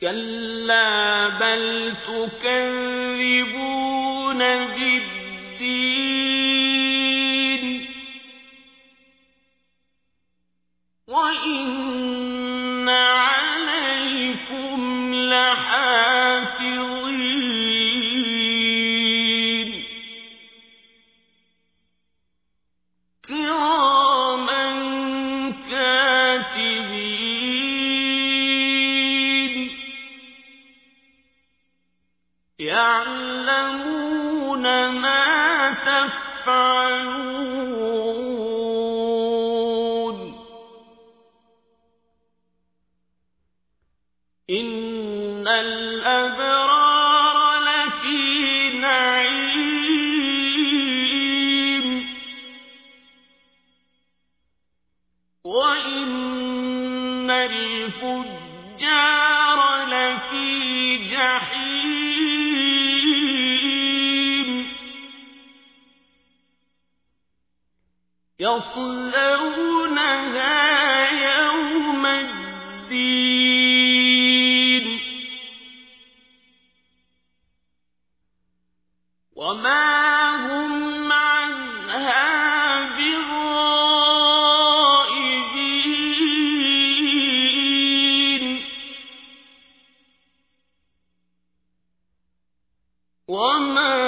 كلا بل تكذبون بالدين وإن يعلمون ما تفعلون. إن الأبرار لفي نعيم. وإن الفجار لفي جحيم. يصلونها يوم الدين. وما هم عنها بغائبين. وما